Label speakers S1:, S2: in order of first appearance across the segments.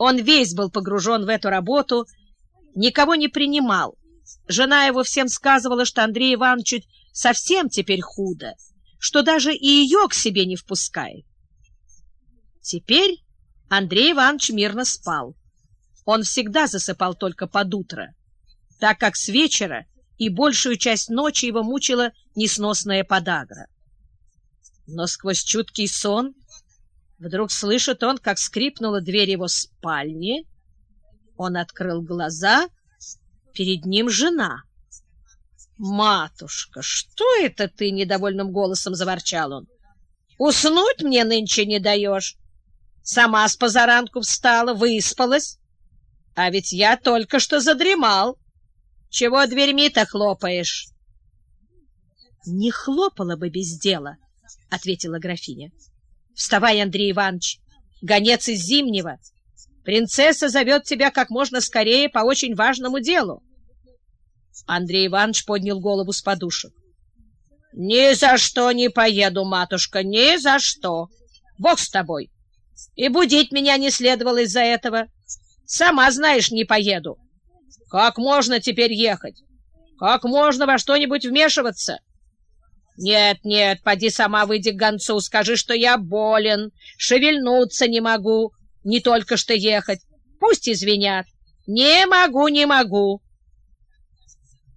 S1: Он весь был погружен в эту работу, никого не принимал. Жена его всем сказывала, что Андрей Иванович совсем теперь худо, что даже и ее к себе не впускает. Теперь Андрей Иванович мирно спал. Он всегда засыпал только под утро, так как с вечера и большую часть ночи его мучила несносная подагра. Но сквозь чуткий сон вдруг слышит он, как скрипнула дверь его спальни. Он открыл глаза, перед ним жена. «Матушка, что это ты?» — недовольным голосом заворчал он. «Уснуть мне нынче не даешь. Сама с позаранку встала, выспалась. А ведь я только что задремал. Чего дверьми-то хлопаешь?» «Не хлопала бы без дела», — ответила графиня. — Вставай, Андрей Иванович, гонец из Зимнего. Принцесса зовет тебя как можно скорее по очень важному делу. Андрей Иванович поднял голову с подушек. — Ни за что не поеду, матушка, ни за что. Бог с тобой. И будить меня не следовало из-за этого. Сама знаешь, не поеду. Как можно теперь ехать? Как можно во что-нибудь вмешиваться? — «Нет, нет, поди сама выйди к гонцу, скажи, что я болен, шевельнуться не могу, не только что ехать. Пусть извинят. Не могу, не могу».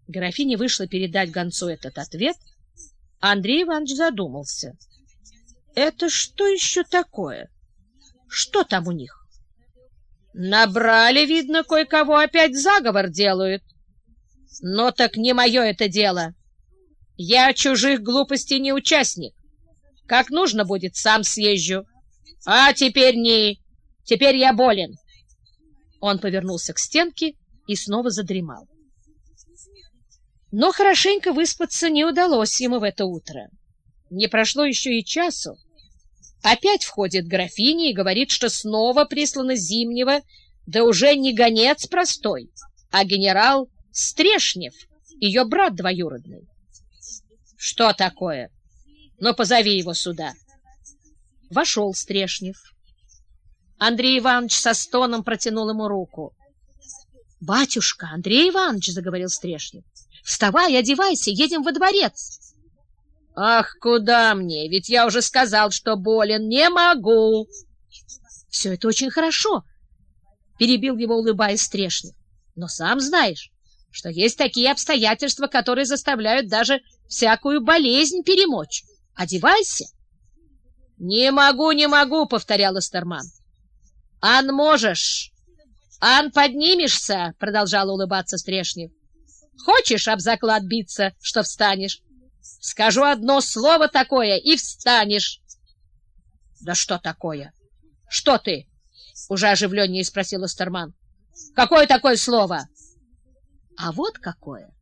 S1: Графиня вышла передать гонцу этот ответ, Андрей Иванович задумался. «Это что еще такое? Что там у них?» «Набрали, видно, кое-кого опять заговор делают. Но так не мое это дело». Я чужих глупостей не участник. Как нужно будет, сам съезжу. А теперь не... Теперь я болен. Он повернулся к стенке и снова задремал. Но хорошенько выспаться не удалось ему в это утро. Не прошло еще и часу. Опять входит графиня и говорит, что снова прислано Зимнего, да уже не гонец простой, а генерал Стрешнев, ее брат двоюродный. Что такое? Ну, позови его сюда. Вошел Стрешнев. Андрей Иванович со стоном протянул ему руку. «Батюшка, Андрей Иванович!» — заговорил Стрешнев. «Вставай, одевайся, едем во дворец!» «Ах, куда мне? Ведь я уже сказал, что болен. Не могу!» «Все это очень хорошо!» — перебил его, улыбаясь Стрешнев. «Но сам знаешь, что есть такие обстоятельства, которые заставляют даже всякую болезнь перемочь. Одевайся. — Не могу, не могу, — повторял Эстерман. — Ан можешь. Ан поднимешься, — продолжал улыбаться Стрешнев. — Хочешь об заклад биться, что встанешь? Скажу одно слово такое, и встанешь. — Да что такое? Что ты? — уже оживленнее спросил Эстерман. — Какое такое слово? — А вот какое.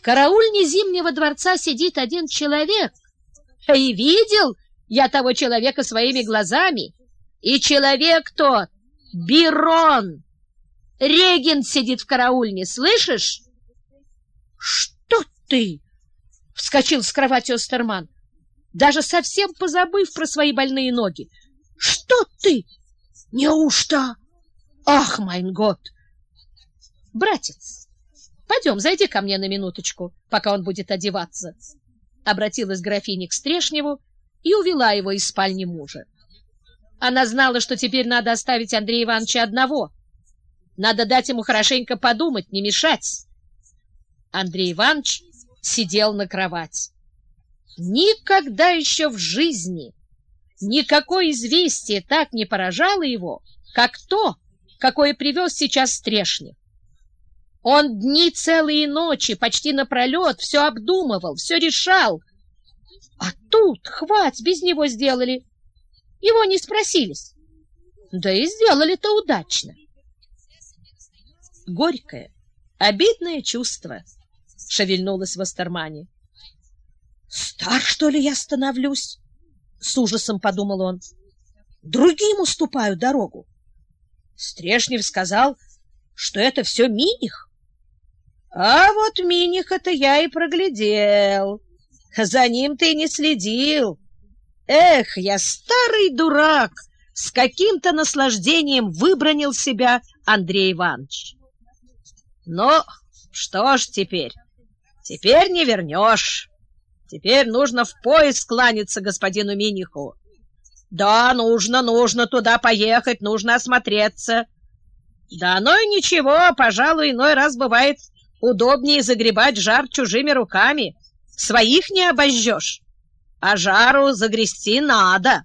S1: В караульне Зимнего дворца сидит один человек. И видел я того человека своими глазами. И человек тот — Бирон. Регент сидит в караульне, слышишь? — Что ты? — вскочил с кровати Остерман, даже совсем позабыв про свои больные ноги. — Что ты? Неужто? Ах, майн год! Братец, Пойдем, зайди ко мне на минуточку, пока он будет одеваться. Обратилась графиня к Стрешневу и увела его из спальни мужа. Она знала, что теперь надо оставить Андрея Ивановича одного. Надо дать ему хорошенько подумать, не мешать. Андрей Иванович сидел на кровати. Никогда еще в жизни никакое известие так не поражало его, как то, какое привез сейчас Стрешнев. Он дни целые ночи, почти напролет, все обдумывал, все решал. А тут, хвать, без него сделали. Его не спросились. Да и сделали-то удачно. Горькое, обидное чувство шевельнулось в Астермане. «Стар, что ли, я становлюсь?» — с ужасом подумал он. «Другим уступаю дорогу». Стрешнев сказал, что это все Миних. А вот Миниха-то я и проглядел. За ним ты не следил. Эх, я старый дурак, С каким-то наслаждением выбронил себя Андрей Иванович. Ну, что ж теперь? Теперь не вернешь. Теперь нужно в поезд кланяться господину Миниху. Да, нужно, нужно туда поехать, нужно осмотреться. Да, ну и ничего, пожалуй, иной раз бывает удобнее загребать жар чужими руками. Своих не обожжешь, а жару загрести надо.